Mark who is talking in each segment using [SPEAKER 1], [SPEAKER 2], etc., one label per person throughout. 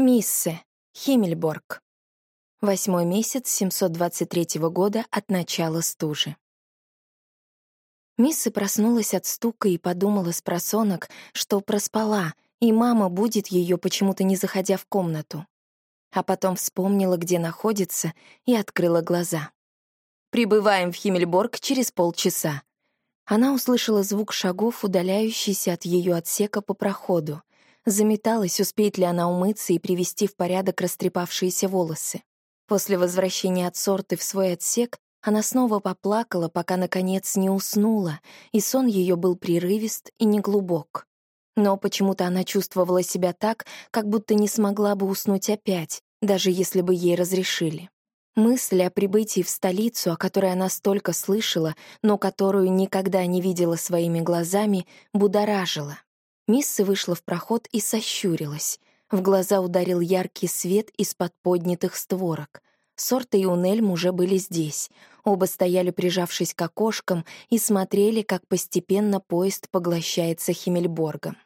[SPEAKER 1] Миссе, Химмельборг. Восьмой месяц 723 года от начала стужи. Мисса проснулась от стука и подумала с просонок, что проспала, и мама будет ее почему-то не заходя в комнату. А потом вспомнила, где находится, и открыла глаза. «Прибываем в Химмельборг через полчаса». Она услышала звук шагов, удаляющийся от ее отсека по проходу. Заметалась, успеет ли она умыться и привести в порядок растрепавшиеся волосы. После возвращения от сорты в свой отсек она снова поплакала, пока, наконец, не уснула, и сон ее был прерывист и неглубок. Но почему-то она чувствовала себя так, как будто не смогла бы уснуть опять, даже если бы ей разрешили. Мысль о прибытии в столицу, о которой она столько слышала, но которую никогда не видела своими глазами, будоражила. Мисса вышла в проход и сощурилась. В глаза ударил яркий свет из-под поднятых створок. Сорта и Унельм уже были здесь. Оба стояли, прижавшись к окошкам, и смотрели, как постепенно поезд поглощается Химмельборгом.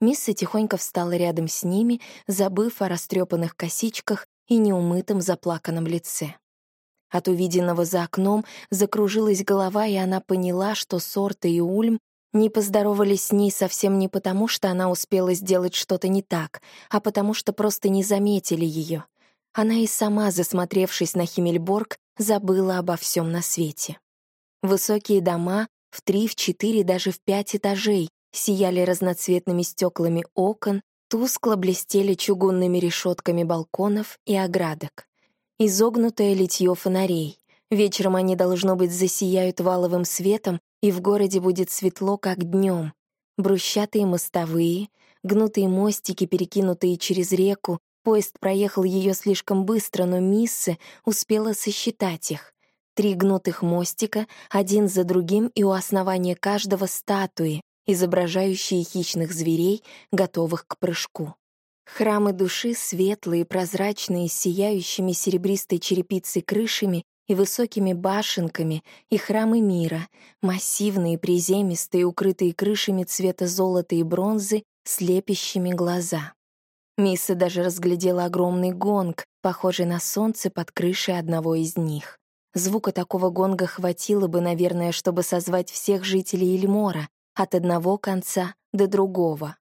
[SPEAKER 1] Мисса тихонько встала рядом с ними, забыв о растрепанных косичках и неумытом заплаканном лице. От увиденного за окном закружилась голова, и она поняла, что Сорта и Ульм не поздоровались с ней совсем не потому, что она успела сделать что-то не так, а потому что просто не заметили ее. Она и сама, засмотревшись на Химмельборг, забыла обо всем на свете. Высокие дома в три, в четыре, даже в пять этажей сияли разноцветными стеклами окон, тускло блестели чугунными решетками балконов и оградок. Изогнутое литье фонарей. Вечером они, должно быть, засияют валовым светом, и в городе будет светло, как днем. Брусчатые мостовые, гнутые мостики, перекинутые через реку, поезд проехал ее слишком быстро, но Миссы успела сосчитать их. Три гнутых мостика, один за другим, и у основания каждого статуи, изображающие хищных зверей, готовых к прыжку. Храмы души, светлые, прозрачные, с сияющими серебристой черепицей крышами, и высокими башенками, и храмы мира, массивные, приземистые, укрытые крышами цвета золота и бронзы, слепящими глаза. Мисса даже разглядела огромный гонг, похожий на солнце под крышей одного из них. Звука такого гонга хватило бы, наверное, чтобы созвать всех жителей Эльмора, от одного конца до другого.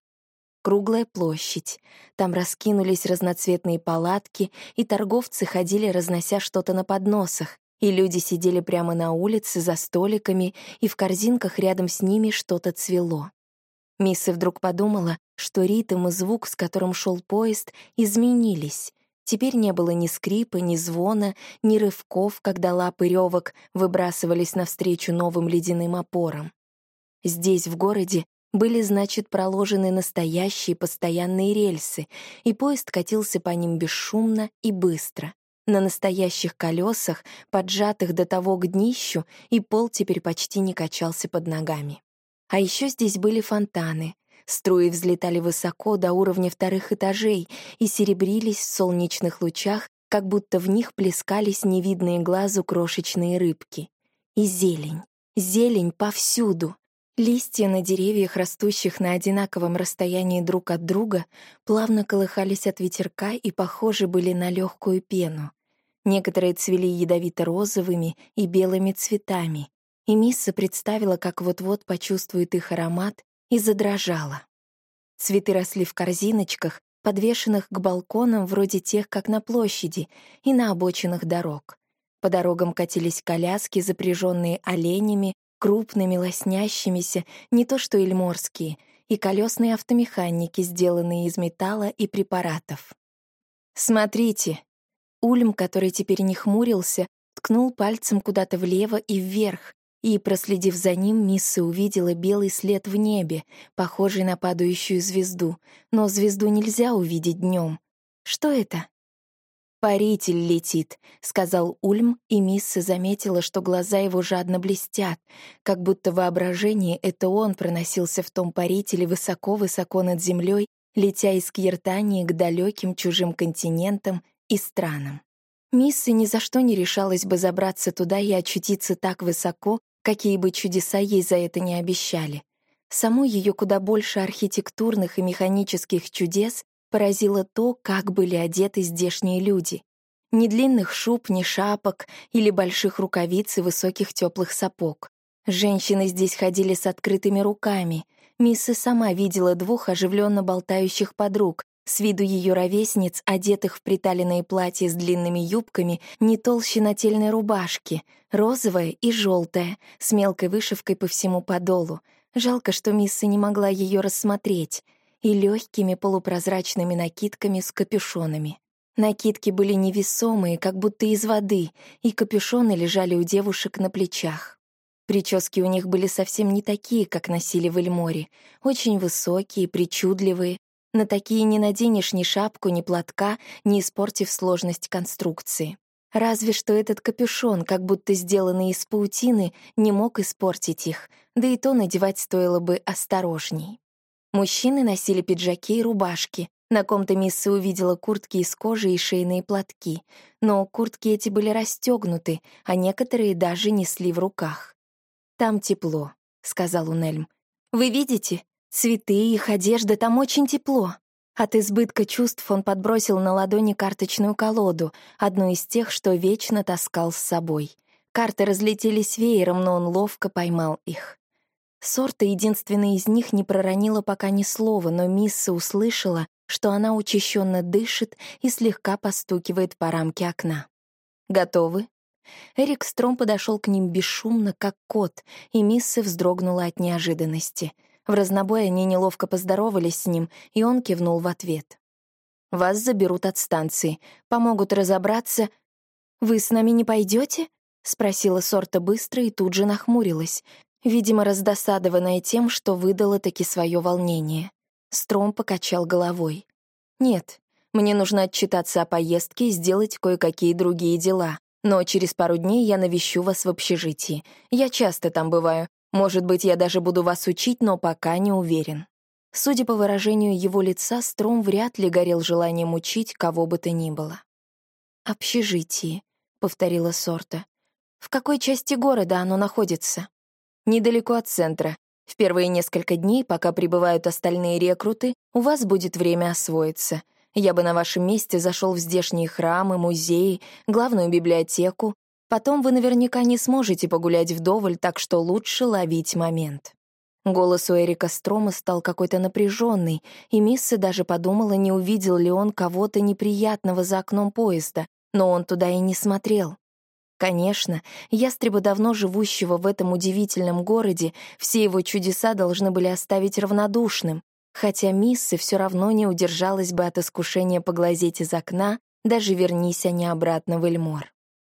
[SPEAKER 1] Круглая площадь. Там раскинулись разноцветные палатки, и торговцы ходили, разнося что-то на подносах, и люди сидели прямо на улице за столиками, и в корзинках рядом с ними что-то цвело. Мисса вдруг подумала, что ритм и звук, с которым шел поезд, изменились. Теперь не было ни скрипа, ни звона, ни рывков, когда лапы ревок выбрасывались навстречу новым ледяным опорам. Здесь, в городе, были, значит, проложены настоящие постоянные рельсы, и поезд катился по ним бесшумно и быстро. На настоящих колесах, поджатых до того к днищу, и пол теперь почти не качался под ногами. А еще здесь были фонтаны. Струи взлетали высоко до уровня вторых этажей и серебрились в солнечных лучах, как будто в них плескались невидные глазу крошечные рыбки. И зелень. Зелень повсюду. Листья на деревьях, растущих на одинаковом расстоянии друг от друга, плавно колыхались от ветерка и похожи были на легкую пену. Некоторые цвели ядовито-розовыми и белыми цветами, и Мисса представила, как вот-вот почувствует их аромат, и задрожала. Цветы росли в корзиночках, подвешенных к балконам вроде тех, как на площади, и на обочинах дорог. По дорогам катились коляски, запряженные оленями, крупными, лоснящимися, не то что эльморские, и колесные автомеханики, сделанные из металла и препаратов. «Смотрите!» Ульм, который теперь не хмурился, ткнул пальцем куда-то влево и вверх, и, проследив за ним, Мисса увидела белый след в небе, похожий на падающую звезду, но звезду нельзя увидеть днем. Что это? «Паритель летит», — сказал Ульм, и Мисса заметила, что глаза его жадно блестят, как будто воображение — это он проносился в том парителе высоко-высоко над землей, летя из Кьертании к далеким чужим континентам и странам. Мисса ни за что не решалась бы забраться туда и очутиться так высоко, какие бы чудеса ей за это не обещали. Саму ее куда больше архитектурных и механических чудес поразило то, как были одеты здешние люди. Ни длинных шуб, ни шапок или больших рукавиц и высоких теплых сапог. Женщины здесь ходили с открытыми руками. Мисса сама видела двух оживленно болтающих подруг, с виду ее ровесниц, одетых в приталенные платья с длинными юбками, не толще нательной рубашки, розовая и желтая, с мелкой вышивкой по всему подолу. Жалко, что мисса не могла ее рассмотреть. И легкими полупрозрачными накидками с капюшонами. Накидки были невесомые, как будто из воды, и капюшоны лежали у девушек на плечах. Прически у них были совсем не такие, как носили в Эльморе, очень высокие, причудливые, на такие не наденешь ни шапку, ни платка, не испортив сложность конструкции. Разве что этот капюшон, как будто сделанный из паутины, не мог испортить их, да и то надевать стоило бы осторожней. Мужчины носили пиджаки и рубашки. На ком-то Мисса увидела куртки из кожи и шейные платки, но куртки эти были расстегнуты, а некоторые даже несли в руках. «Там тепло», — сказал Унельм. «Вы видите? Цветы, их одежда, там очень тепло. От избытка чувств он подбросил на ладони карточную колоду, одну из тех, что вечно таскал с собой. Карты разлетелись веером, но он ловко поймал их. Сорта, единственная из них, не проронила пока ни слова, но Мисса услышала, что она учащенно дышит и слегка постукивает по рамке окна. «Готовы?» Эрик Стром подошел к ним бесшумно, как кот, и Мисса вздрогнула от неожиданности — в разнобой они неловко поздоровались с ним, и он кивнул в ответ. «Вас заберут от станции, помогут разобраться...» «Вы с нами не пойдете? спросила Сорта быстро и тут же нахмурилась, видимо, раздосадованная тем, что выдала таки свое волнение. Стром покачал головой. «Нет, мне нужно отчитаться о поездке и сделать кое-какие другие дела. Но через пару дней я навещу вас в общежитии. Я часто там бываю, может быть, я даже буду вас учить, но пока не уверен». Судя по выражению его лица, Стром вряд ли горел желанием учить кого бы то ни было. «Общежитие», — повторила Сорта. «В какой части города оно находится?» «Недалеко от центра. В первые несколько дней, пока прибывают остальные рекруты, у вас будет время освоиться. Я бы на вашем месте зашел в здешние храмы, музеи, главную библиотеку, Потом вы наверняка не сможете погулять вдоволь, так что лучше ловить момент». Голос у Эрика Строма стал какой-то напряженный, и Мисса даже подумала, не увидел ли он кого-то неприятного за окном поезда, но он туда и не смотрел. Конечно, ястреба, давно живущего в этом удивительном городе, все его чудеса должны были оставить равнодушным, хотя Мисса все равно не удержалась бы от искушения поглазеть из окна, даже вернись они обратно в Эльмор.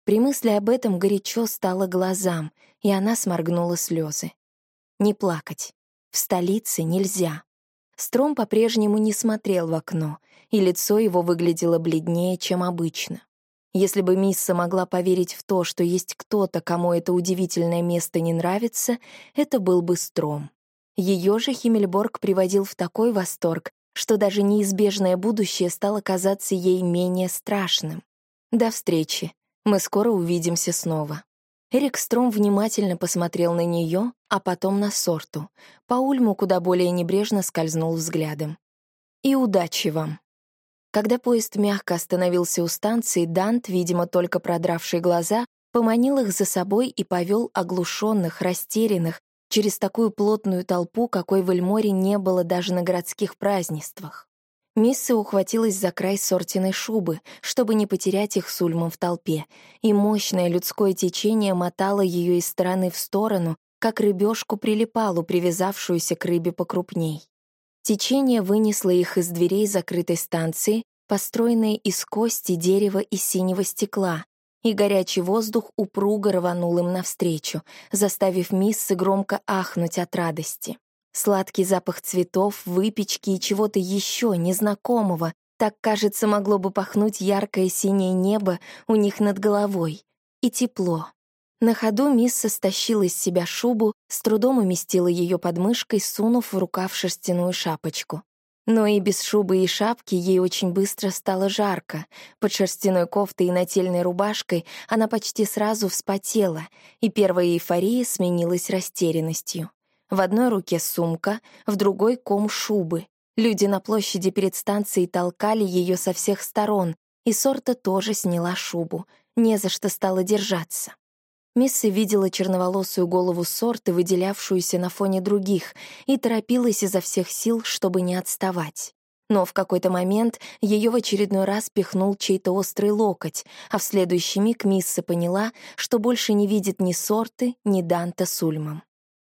[SPEAKER 1] При мысли об этом горячо стало глазам, и она сморгнула слезы. Не плакать. В столице нельзя. Стром по-прежнему не смотрел в окно, и лицо его выглядело бледнее, чем обычно. Если бы Мисса могла поверить в то, что есть кто-то, кому это удивительное место не нравится, это был бы Стром. Ее же Химмельборг приводил в такой восторг, что даже неизбежное будущее стало казаться ей менее страшным. До встречи. Мы скоро увидимся снова». Эрик Стром внимательно посмотрел на нее, а потом на Сорту. По Ульму куда более небрежно скользнул взглядом. «И удачи вам». Когда поезд мягко остановился у станции, Дант, видимо, только продравший глаза, поманил их за собой и повел оглушенных, растерянных, через такую плотную толпу, какой в Эльморе не было даже на городских празднествах. Мисса ухватилась за край сортиной шубы, чтобы не потерять их с Ульмом в толпе, и мощное людское течение мотало ее из стороны в сторону, как рыбешку прилипалу, привязавшуюся к рыбе покрупней. Течение вынесло их из дверей закрытой станции, построенной из кости, дерева и синего стекла, и горячий воздух упруго рванул им навстречу, заставив Миссы громко ахнуть от радости. Сладкий запах цветов, выпечки и чего-то еще незнакомого, так, кажется, могло бы пахнуть яркое синее небо у них над головой. И тепло. На ходу Мисса стащила из себя шубу, с трудом уместила ее под мышкой, сунув в рукав шерстяную шапочку. Но и без шубы и шапки ей очень быстро стало жарко. Под шерстяной кофтой и нательной рубашкой она почти сразу вспотела, и первая эйфория сменилась растерянностью. В одной руке сумка, в другой — ком шубы. Люди на площади перед станцией толкали ее со всех сторон, и Сорта тоже сняла шубу. Не за что стала держаться. Мисса видела черноволосую голову Сорты, выделявшуюся на фоне других, и торопилась изо всех сил, чтобы не отставать. Но в какой-то момент ее в очередной раз пихнул чей-то острый локоть, а в следующий миг Мисса поняла, что больше не видит ни Сорты, ни Данта с Ульмом.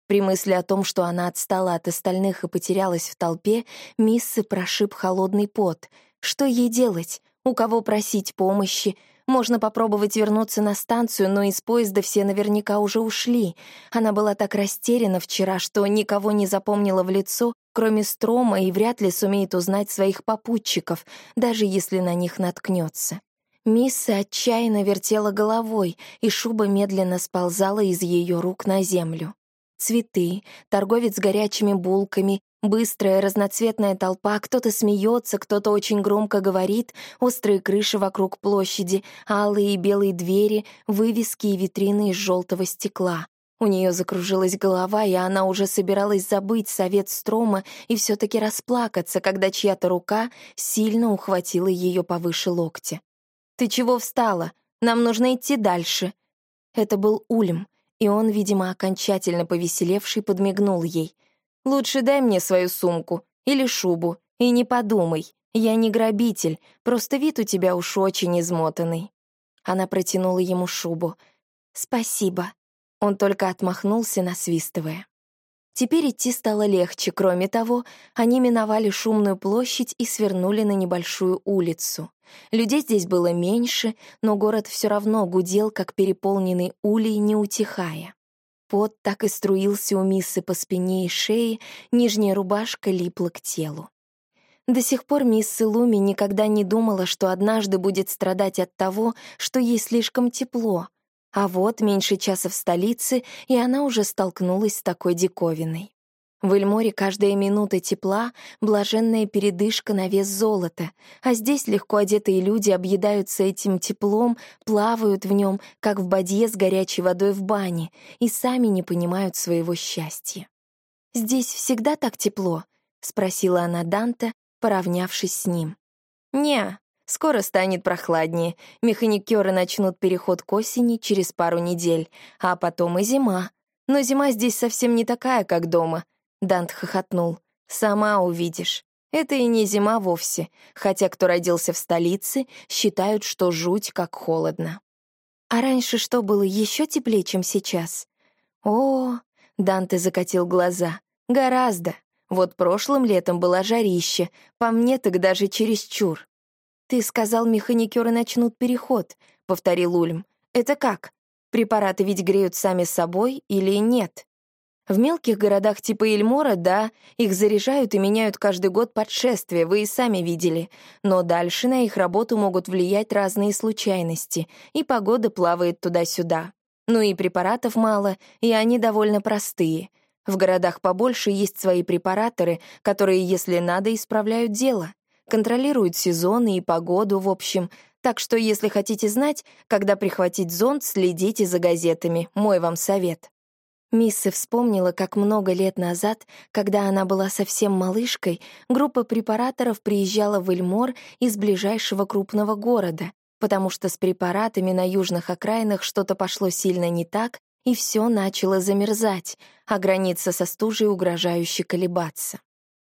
[SPEAKER 1] При мысли о том, что она отстала от остальных и потерялась в толпе, Миссы прошиб холодный пот. Что ей делать? У кого просить помощи? Можно попробовать вернуться на станцию, но из поезда все наверняка уже ушли. Она была так растеряна вчера, что никого не запомнила в лицо, кроме Строма, и вряд ли сумеет узнать своих попутчиков, даже если на них наткнется. Мисса отчаянно вертела головой, и шуба медленно сползала из ее рук на землю. Цветы, торговец с горячими булками, Быстрая разноцветная толпа, кто-то смеется, кто-то очень громко говорит, острые крыши вокруг площади, алые и белые двери, вывески и витрины из желтого стекла. У нее закружилась голова, и она уже собиралась забыть совет Строма и все-таки расплакаться, когда чья-то рука сильно ухватила ее повыше локтя. «Ты чего встала? Нам нужно идти дальше». Это был Ульм, и он, видимо, окончательно повеселевший, подмигнул ей — Лучше дай мне свою сумку или шубу, и не подумай, я не грабитель, просто вид у тебя уж очень измотанный». Она протянула ему шубу. «Спасибо». Он только отмахнулся, насвистывая. Теперь идти стало легче, кроме того, они миновали шумную площадь и свернули на небольшую улицу. Людей здесь было меньше, но город все равно гудел, как переполненный улей, не утихая. Пот так и струился у Миссы по спине и шее, нижняя рубашка липла к телу. До сих пор мисс Луми никогда не думала, что однажды будет страдать от того, что ей слишком тепло. А вот меньше часа в столице, и она уже столкнулась с такой диковиной. В Эльморе каждая минута тепла — блаженная передышка на вес золота, а здесь легко одетые люди объедаются этим теплом, плавают в нем, как в бадье с горячей водой в бане, и сами не понимают своего счастья. «Здесь всегда так тепло?» — спросила она Данта, поравнявшись с ним. «Не, скоро станет прохладнее. Механикеры начнут переход к осени через пару недель, а потом и зима. Но зима здесь совсем не такая, как дома». Дант хохотнул. «Сама увидишь. Это и не зима вовсе, хотя кто родился в столице, считают, что жуть как холодно. А раньше что было еще теплее, чем сейчас? О, Данте закатил глаза. Гораздо. Вот прошлым летом было жарище, по мне так даже чересчур. «Ты сказал, механикеры начнут переход», — повторил Ульм. «Это как? Препараты ведь греют сами собой или нет?» В мелких городах типа Эльмора, да, их заряжают и меняют каждый год под шествие, вы и сами видели. Но дальше на их работу могут влиять разные случайности, и погода плавает туда-сюда. Ну и препаратов мало, и они довольно простые. В городах побольше есть свои препараторы, которые, если надо, исправляют дело. Контролируют сезоны и погоду, в общем. Так что, если хотите знать, когда прихватить зонт, следите за газетами. Мой вам совет. Мисса вспомнила, как много лет назад, когда она была совсем малышкой, группа препараторов приезжала в Эльмор из ближайшего крупного города, потому что с препаратами на южных окраинах что-то пошло сильно не так, и все начало замерзать, а граница со стужей угрожающе колебаться.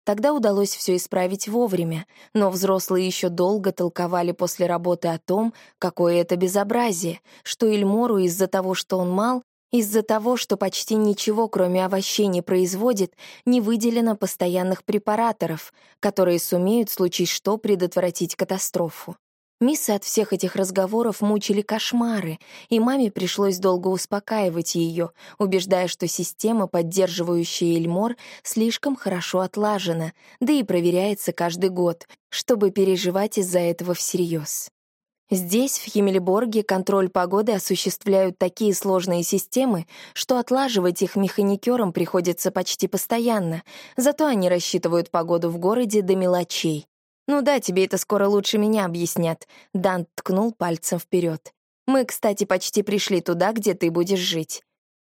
[SPEAKER 1] Тогда удалось все исправить вовремя, но взрослые еще долго толковали после работы о том, какое это безобразие, что Эльмору из-за того, что он мал, из-за того, что почти ничего, кроме овощей, не производит, не выделено постоянных препараторов, которые сумеют, случись что, предотвратить катастрофу. Миссы от всех этих разговоров мучили кошмары, и маме пришлось долго успокаивать ее, убеждая, что система, поддерживающая Эльмор, слишком хорошо отлажена, да и проверяется каждый год, чтобы переживать из-за этого всерьез. Здесь, в Химмельборге, контроль погоды осуществляют такие сложные системы, что отлаживать их механикерам приходится почти постоянно, зато они рассчитывают погоду в городе до мелочей. «Ну да, тебе это скоро лучше меня объяснят», — Дан ткнул пальцем вперед. «Мы, кстати, почти пришли туда, где ты будешь жить».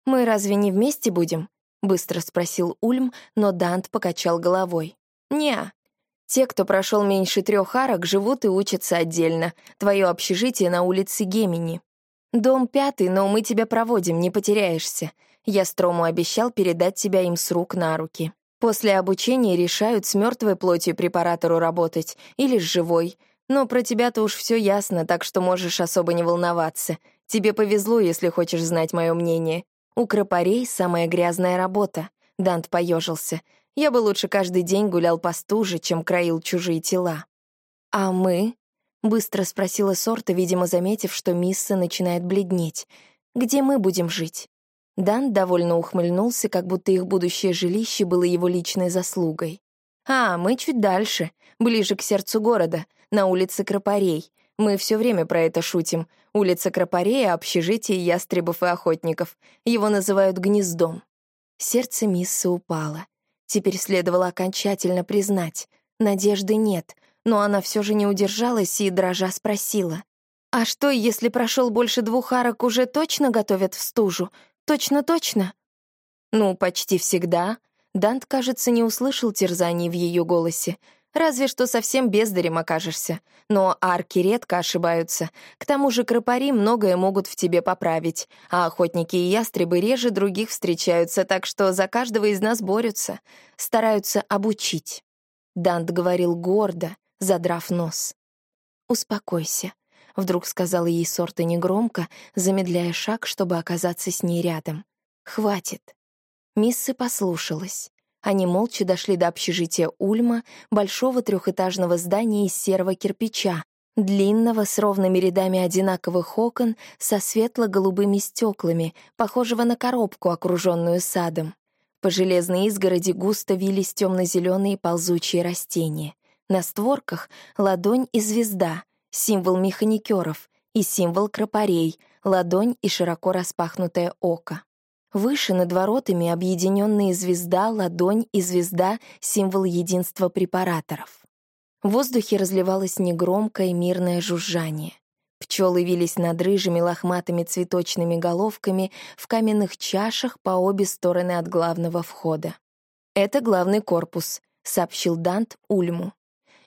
[SPEAKER 1] «Мы разве не вместе будем?» — быстро спросил Ульм, но Дант покачал головой. «Не, Те, кто прошел меньше трех арок, живут и учатся отдельно. Твое общежитие на улице Гемини. Дом пятый, но мы тебя проводим, не потеряешься. Я Строму обещал передать тебя им с рук на руки. После обучения решают, с мертвой плотью препаратору работать или с живой. Но про тебя-то уж все ясно, так что можешь особо не волноваться. Тебе повезло, если хочешь знать мое мнение. У кропарей самая грязная работа. Дант поежился. Я бы лучше каждый день гулял по стуже, чем краил чужие тела. «А мы?» — быстро спросила Сорта, видимо, заметив, что Мисса начинает бледнеть. «Где мы будем жить?» Дан довольно ухмыльнулся, как будто их будущее жилище было его личной заслугой. «А, мы чуть дальше, ближе к сердцу города, на улице Кропарей. Мы все время про это шутим. Улица Кропарей — общежитие ястребов и охотников. Его называют гнездом». Сердце Миссы упало. Теперь следовало окончательно признать. Надежды нет, но она все же не удержалась и, дрожа, спросила. «А что, если прошел больше двух арок, уже точно готовят в стужу? Точно-точно?» «Ну, почти всегда». Дант, кажется, не услышал терзаний в ее голосе. Разве что совсем бездарем окажешься. Но арки редко ошибаются. К тому же кропари многое могут в тебе поправить, а охотники и ястребы реже других встречаются, так что за каждого из нас борются, стараются обучить. Дант говорил гордо, задрав нос. «Успокойся», — вдруг сказала ей Сорта негромко, замедляя шаг, чтобы оказаться с ней рядом. «Хватит». Миссы послушалась. Они молча дошли до общежития Ульма, большого трехэтажного здания из серого кирпича, длинного, с ровными рядами одинаковых окон, со светло-голубыми стеклами, похожего на коробку, окруженную садом. По железной изгороди густо вились темно-зеленые ползучие растения. На створках — ладонь и звезда, символ механикеров, и символ кропарей, ладонь и широко распахнутое око. Выше над воротами объединенные звезда, ладонь и звезда — символ единства препараторов. В воздухе разливалось негромкое мирное жужжание. Пчелы вились над рыжими лохматыми цветочными головками в каменных чашах по обе стороны от главного входа. «Это главный корпус», — сообщил Дант Ульму.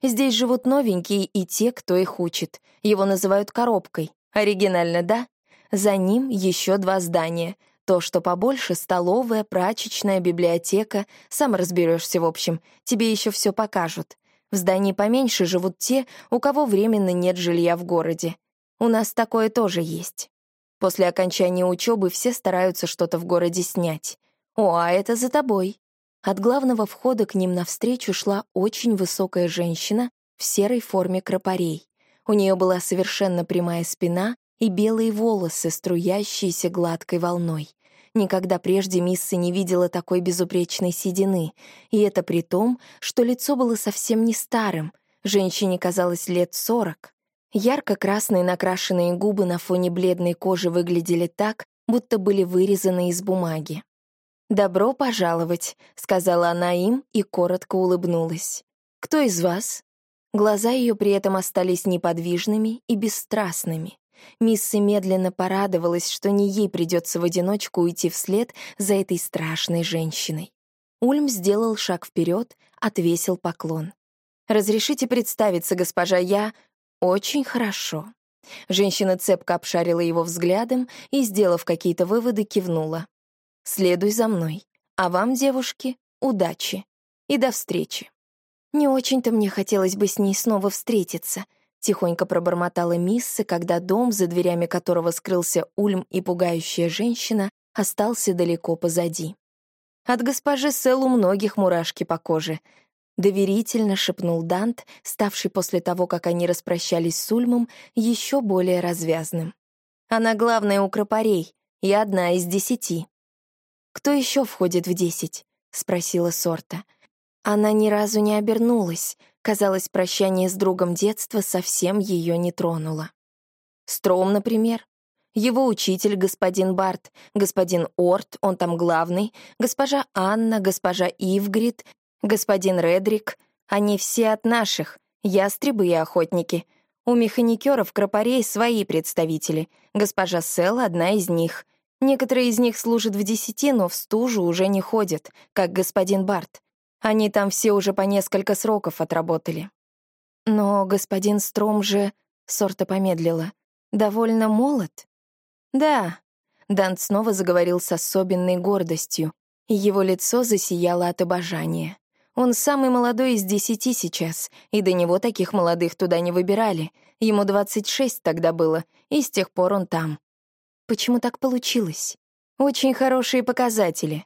[SPEAKER 1] «Здесь живут новенькие и те, кто их учит. Его называют коробкой. Оригинально, да? За ним еще два здания — то, что побольше — столовая, прачечная, библиотека. Сам разберешься, в общем. Тебе еще все покажут. В здании поменьше живут те, у кого временно нет жилья в городе. У нас такое тоже есть. После окончания учебы все стараются что-то в городе снять. О, а это за тобой. От главного входа к ним навстречу шла очень высокая женщина в серой форме кропарей. У нее была совершенно прямая спина и белые волосы, струящиеся гладкой волной. Никогда прежде Мисса не видела такой безупречной седины, и это при том, что лицо было совсем не старым, женщине казалось лет сорок. Ярко-красные накрашенные губы на фоне бледной кожи выглядели так, будто были вырезаны из бумаги. «Добро пожаловать», — сказала она им и коротко улыбнулась. «Кто из вас?» Глаза ее при этом остались неподвижными и бесстрастными. Мисса медленно порадовалась, что не ей придется в одиночку уйти вслед за этой страшной женщиной. Ульм сделал шаг вперед, отвесил поклон. «Разрешите представиться, госпожа, я...» «Очень хорошо». Женщина цепко обшарила его взглядом и, сделав какие-то выводы, кивнула. «Следуй за мной. А вам, девушки, удачи. И до встречи». Не очень-то мне хотелось бы с ней снова встретиться —— тихонько пробормотала Мисса, когда дом, за дверями которого скрылся Ульм и пугающая женщина, остался далеко позади. «От госпожи Сел у многих мурашки по коже», — доверительно шепнул Дант, ставший после того, как они распрощались с Ульмом, еще более развязным. «Она главная у кропарей и одна из десяти». «Кто еще входит в десять?» — спросила Сорта. Она ни разу не обернулась, Казалось, прощание с другом детства совсем ее не тронуло. Стром, например. Его учитель, господин Барт, господин Орт, он там главный, госпожа Анна, госпожа Ивгрид, господин Редрик. Они все от наших, ястребы и охотники. У механикеров кропарей свои представители. Госпожа Сел — одна из них. Некоторые из них служат в десяти, но в стужу уже не ходят, как господин Барт. Они там все уже по несколько сроков отработали. Но господин Стром же, Сорта помедлила, довольно молод. Да, Дант снова заговорил с особенной гордостью, и его лицо засияло от обожания. Он самый молодой из десяти сейчас, и до него таких молодых туда не выбирали. Ему двадцать шесть тогда было, и с тех пор он там. Почему так получилось? Очень хорошие показатели.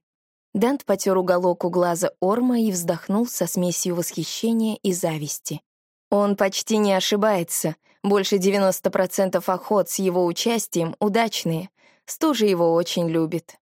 [SPEAKER 1] Дант потер уголок у глаза Орма и вздохнул со смесью восхищения и зависти. Он почти не ошибается. Больше 90% охот с его участием удачные. Стужа его очень любит.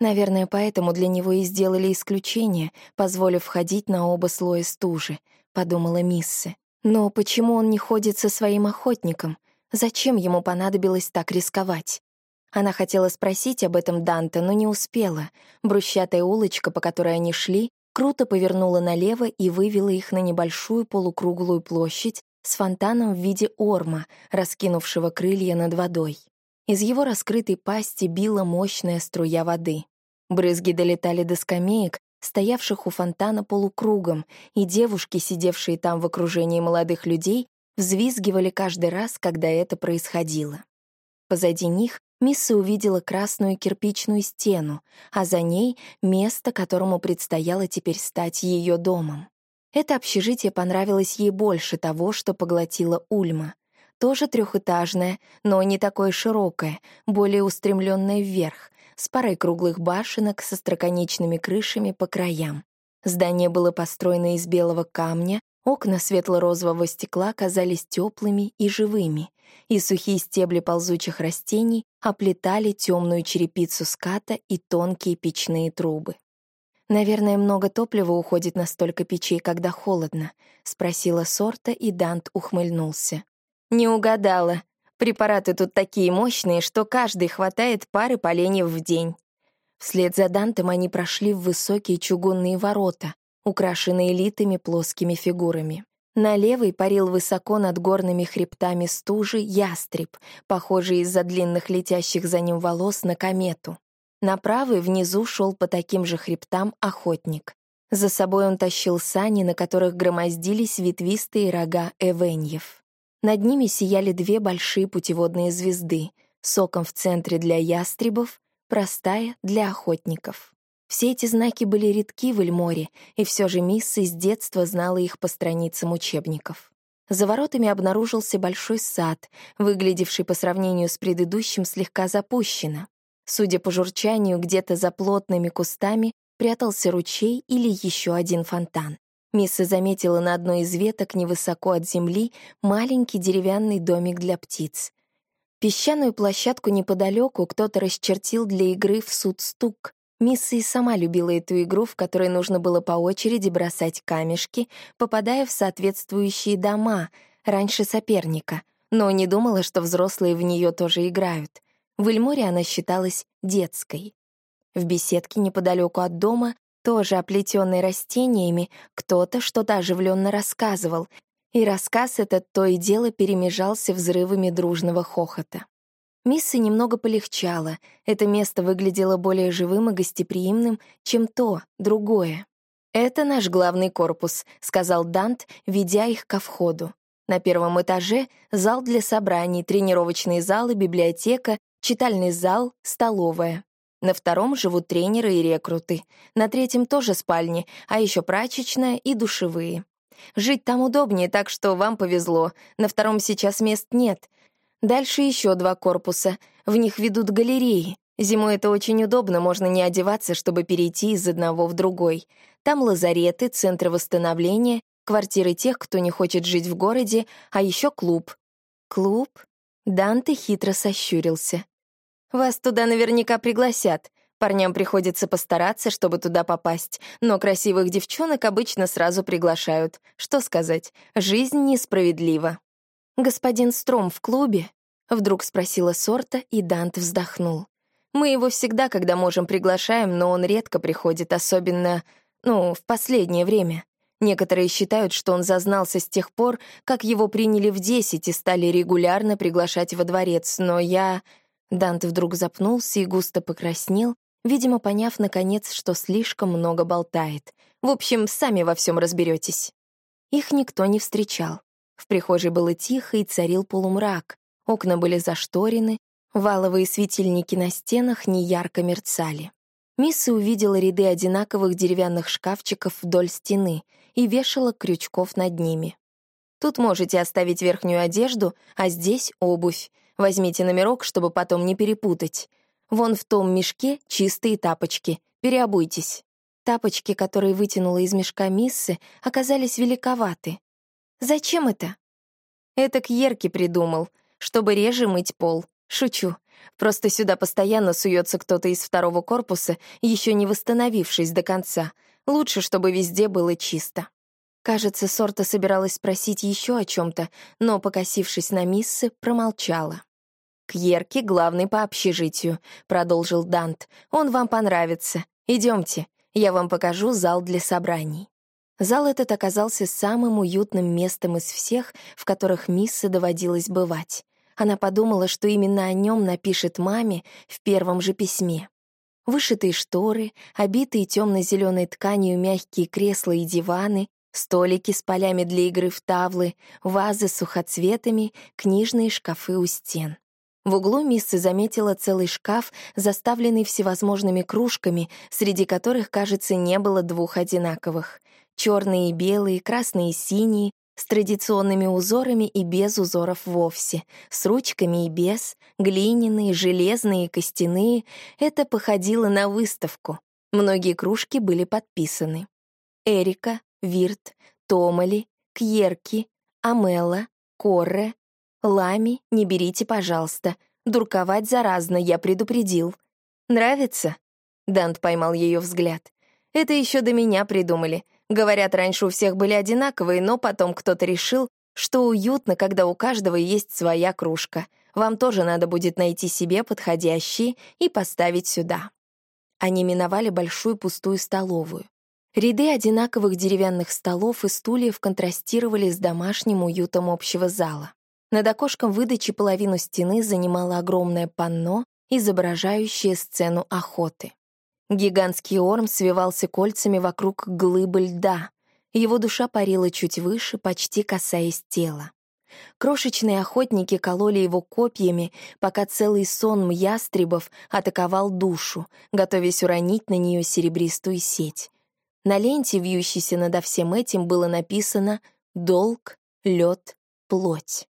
[SPEAKER 1] Наверное, поэтому для него и сделали исключение, позволив ходить на оба слоя стужи, подумала Миссы. Но почему он не ходит со своим охотником? Зачем ему понадобилось так рисковать? Она хотела спросить об этом Данте, но не успела. Брусчатая улочка, по которой они шли, круто повернула налево и вывела их на небольшую полукруглую площадь с фонтаном в виде орма, раскинувшего крылья над водой. Из его раскрытой пасти била мощная струя воды. Брызги долетали до скамеек, стоявших у фонтана полукругом, и девушки, сидевшие там в окружении молодых людей, взвизгивали каждый раз, когда это происходило. Позади них Мисса увидела красную кирпичную стену, а за ней — место, которому предстояло теперь стать ее домом. Это общежитие понравилось ей больше того, что поглотила Ульма тоже трехэтажное, но не такое широкое, более устремленное вверх, с парой круглых башенок со строконечными крышами по краям. Здание было построено из белого камня, окна светло-розового стекла казались теплыми и живыми, и сухие стебли ползучих растений оплетали темную черепицу ската и тонкие печные трубы. «Наверное, много топлива уходит на столько печей, когда холодно», — спросила Сорта, и Дант ухмыльнулся. Не угадала. Препараты тут такие мощные, что каждый хватает пары поленьев в день. Вслед за Дантом они прошли в высокие чугунные ворота, украшенные литыми плоскими фигурами. На левой парил высоко над горными хребтами стужи ястреб, похожий из-за длинных летящих за ним волос на комету. На правой внизу шел по таким же хребтам охотник. За собой он тащил сани, на которых громоздились ветвистые рога эвеньев. Над ними сияли две большие путеводные звезды, соком в центре для ястребов, простая для охотников. Все эти знаки были редки в Эльморе, и все же Мисса с детства знала их по страницам учебников. За воротами обнаружился большой сад, выглядевший по сравнению с предыдущим слегка запущенно. Судя по журчанию, где-то за плотными кустами прятался ручей или еще один фонтан. Мисса заметила на одной из веток невысоко от земли маленький деревянный домик для птиц. Песчаную площадку неподалеку кто-то расчертил для игры в суд-стук. Мисса и сама любила эту игру, в которой нужно было по очереди бросать камешки, попадая в соответствующие дома, раньше соперника, но не думала, что взрослые в нее тоже играют. В Эльморе она считалась детской. В беседке неподалеку от дома тоже оплетенный растениями, кто-то что-то оживленно рассказывал, и рассказ этот то и дело перемежался взрывами дружного хохота. Миссы немного полегчало, это место выглядело более живым и гостеприимным, чем то, другое. «Это наш главный корпус», — сказал Дант, ведя их ко входу. На первом этаже — зал для собраний, тренировочные залы, библиотека, читальный зал, столовая. На втором живут тренеры и рекруты. На третьем тоже спальни, а еще прачечная и душевые. Жить там удобнее, так что вам повезло. На втором сейчас мест нет. Дальше еще два корпуса. В них ведут галереи. Зимой это очень удобно, можно не одеваться, чтобы перейти из одного в другой. Там лазареты, центры восстановления, квартиры тех, кто не хочет жить в городе, а еще клуб. Клуб? Данте хитро сощурился. Вас туда наверняка пригласят. Парням приходится постараться, чтобы туда попасть, но красивых девчонок обычно сразу приглашают. Что сказать, жизнь несправедлива. «Господин Стром в клубе?» — вдруг спросила Сорта, и Дант вздохнул. «Мы его всегда, когда можем, приглашаем, но он редко приходит, особенно, ну, в последнее время. Некоторые считают, что он зазнался с тех пор, как его приняли в десять и стали регулярно приглашать во дворец, но я... Дант вдруг запнулся и густо покраснел, видимо, поняв, наконец, что слишком много болтает. В общем, сами во всем разберетесь. Их никто не встречал. В прихожей было тихо и царил полумрак. Окна были зашторены, валовые светильники на стенах неярко мерцали. Мисса увидела ряды одинаковых деревянных шкафчиков вдоль стены и вешала крючков над ними. Тут можете оставить верхнюю одежду, а здесь — обувь. Возьмите номерок, чтобы потом не перепутать. Вон в том мешке чистые тапочки. Переобуйтесь. Тапочки, которые вытянула из мешка Миссы, оказались великоваты. «Зачем это?» «Это Кьерки придумал, чтобы реже мыть пол. Шучу. Просто сюда постоянно суется кто-то из второго корпуса, еще не восстановившись до конца. Лучше, чтобы везде было чисто». Кажется, Сорта собиралась спросить еще о чем-то, но, покосившись на Миссы, промолчала. «Кьерки главный по общежитию», — продолжил Дант. «Он вам понравится. Идемте. Я вам покажу зал для собраний». Зал этот оказался самым уютным местом из всех, в которых Мисса доводилось бывать. Она подумала, что именно о нем напишет маме в первом же письме. Вышитые шторы, обитые темно-зеленой тканью мягкие кресла и диваны, столики с полями для игры в тавлы, вазы с сухоцветами, книжные шкафы у стен. В углу Мисса заметила целый шкаф, заставленный всевозможными кружками, среди которых, кажется, не было двух одинаковых. Черные и белые, красные и синие, с традиционными узорами и без узоров вовсе, с ручками и без, глиняные, железные костяные. Это походило на выставку. Многие кружки были подписаны. Эрика, Вирт, Томали, Кьерки, Амела, Корре, Лами не берите, пожалуйста. Дурковать заразно, я предупредил. Нравится? Дант поймал ее взгляд. Это еще до меня придумали. Говорят, раньше у всех были одинаковые, но потом кто-то решил, что уютно, когда у каждого есть своя кружка. Вам тоже надо будет найти себе подходящие и поставить сюда. Они миновали большую пустую столовую. Ряды одинаковых деревянных столов и стульев контрастировали с домашним уютом общего зала. Над окошком выдачи половину стены занимало огромное панно, изображающее сцену охоты. Гигантский орм свивался кольцами вокруг глыбы льда. Его душа парила чуть выше, почти касаясь тела. Крошечные охотники кололи его копьями, пока целый сон ястребов атаковал душу, готовясь уронить на нее серебристую сеть. На ленте, вьющейся над всем этим, было написано «Долг, лед, плоть».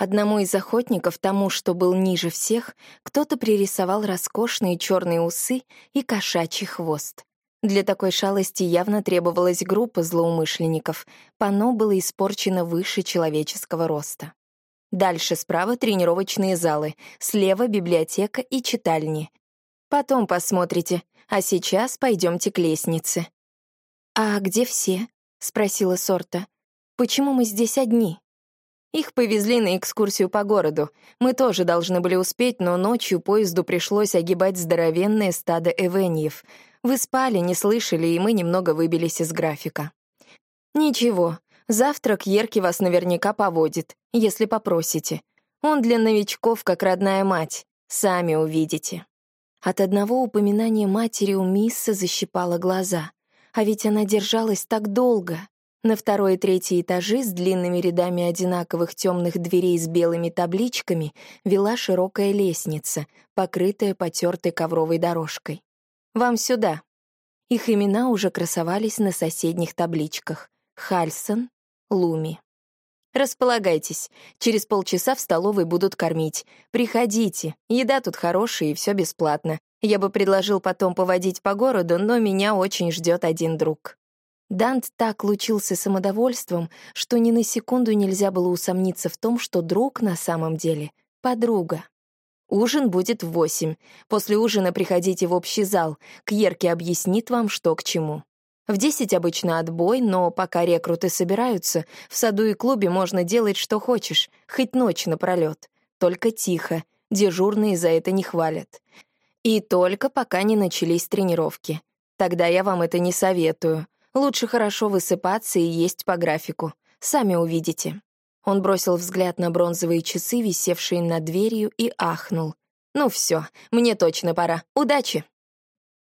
[SPEAKER 1] Одному из охотников, тому, что был ниже всех, кто-то пририсовал роскошные черные усы и кошачий хвост. Для такой шалости явно требовалась группа злоумышленников. Пано было испорчено выше человеческого роста. Дальше справа тренировочные залы, слева библиотека и читальни. Потом посмотрите, а сейчас пойдемте к лестнице. «А где все?» — спросила Сорта. «Почему мы здесь одни?» Их повезли на экскурсию по городу. Мы тоже должны были успеть, но ночью поезду пришлось огибать здоровенное стадо эвеньев. Вы спали, не слышали, и мы немного выбились из графика. Ничего, завтра Кьерки вас наверняка поводит, если попросите. Он для новичков как родная мать. Сами увидите. От одного упоминания матери у Мисса защипала глаза. А ведь она держалась так долго. На второй и третий этажи с длинными рядами одинаковых темных дверей с белыми табличками вела широкая лестница, покрытая потертой ковровой дорожкой. «Вам сюда». Их имена уже красовались на соседних табличках. Хальсон, Луми. «Располагайтесь. Через полчаса в столовой будут кормить. Приходите. Еда тут хорошая и все бесплатно. Я бы предложил потом поводить по городу, но меня очень ждет один друг». Дант так лучился самодовольством, что ни на секунду нельзя было усомниться в том, что друг на самом деле — подруга. Ужин будет в восемь. После ужина приходите в общий зал. Кьерки объяснит вам, что к чему. В десять обычно отбой, но пока рекруты собираются, в саду и клубе можно делать, что хочешь, хоть ночь напролёт. Только тихо, дежурные за это не хвалят. И только пока не начались тренировки. Тогда я вам это не советую. Лучше хорошо высыпаться и есть по графику. Сами увидите». Он бросил взгляд на бронзовые часы, висевшие над дверью, и ахнул. «Ну все, мне точно пора. Удачи!»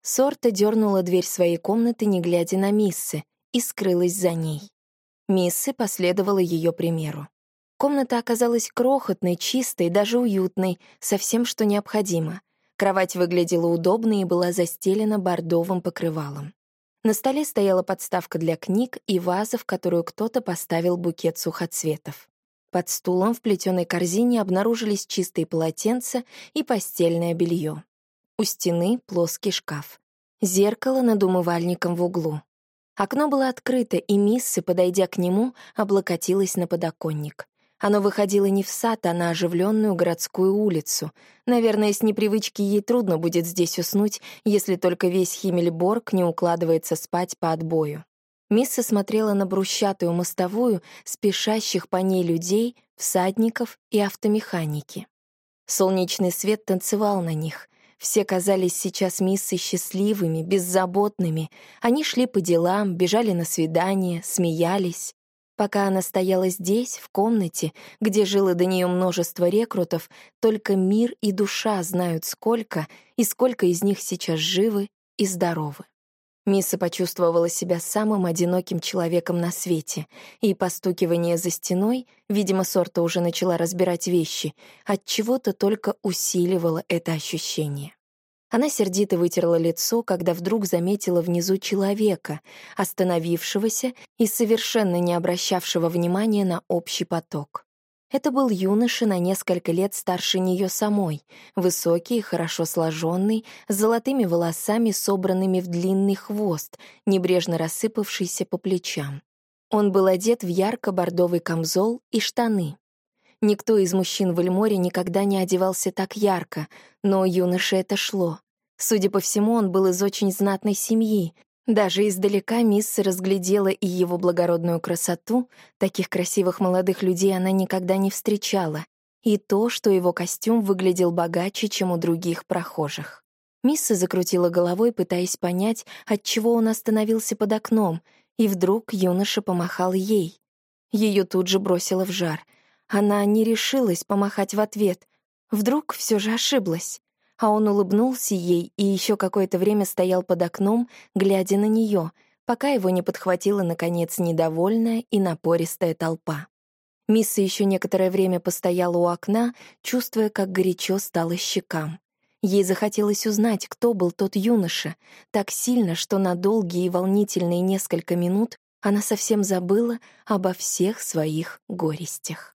[SPEAKER 1] Сорта дернула дверь своей комнаты, не глядя на Миссы, и скрылась за ней. Миссы последовала ее примеру. Комната оказалась крохотной, чистой, даже уютной, со всем, что необходимо. Кровать выглядела удобной и была застелена бордовым покрывалом. На столе стояла подставка для книг и ваза, в которую кто-то поставил букет сухоцветов. Под стулом в плетеной корзине обнаружились чистые полотенца и постельное белье. У стены плоский шкаф. Зеркало над умывальником в углу. Окно было открыто, и Миссы, подойдя к нему, облокотилась на подоконник. Оно выходило не в сад, а на оживленную городскую улицу. Наверное, с непривычки ей трудно будет здесь уснуть, если только весь Химмельборг не укладывается спать по отбою. Мисса смотрела на брусчатую мостовую, спешащих по ней людей, всадников и автомеханики. Солнечный свет танцевал на них. Все казались сейчас миссы счастливыми, беззаботными. Они шли по делам, бежали на свидания, смеялись. Пока она стояла здесь, в комнате, где жило до нее множество рекрутов, только мир и душа знают сколько, и сколько из них сейчас живы и здоровы. Мисса почувствовала себя самым одиноким человеком на свете, и постукивание за стеной, видимо, Сорта уже начала разбирать вещи, от чего-то только усиливало это ощущение. Она сердито вытерла лицо, когда вдруг заметила внизу человека, остановившегося и совершенно не обращавшего внимания на общий поток. Это был юноша на несколько лет старше нее самой, высокий, хорошо сложенный, с золотыми волосами, собранными в длинный хвост, небрежно рассыпавшийся по плечам. Он был одет в ярко-бордовый камзол и штаны. Никто из мужчин в Эльморе никогда не одевался так ярко, но юноше это шло. Судя по всему, он был из очень знатной семьи, даже издалека мисс разглядела и его благородную красоту, таких красивых молодых людей она никогда не встречала, и то, что его костюм выглядел богаче, чем у других прохожих. Мисса закрутила головой, пытаясь понять, отчего он остановился под окном, и вдруг юноша помахал ей. Ее тут же бросило в жар. Она не решилась помахать в ответ. Вдруг все же ошиблась а он улыбнулся ей и еще какое-то время стоял под окном, глядя на нее, пока его не подхватила, наконец, недовольная и напористая толпа. Мисса еще некоторое время постояла у окна, чувствуя, как горячо стало щекам. Ей захотелось узнать, кто был тот юноша, так сильно, что на долгие и волнительные несколько минут она совсем забыла обо всех своих горестях.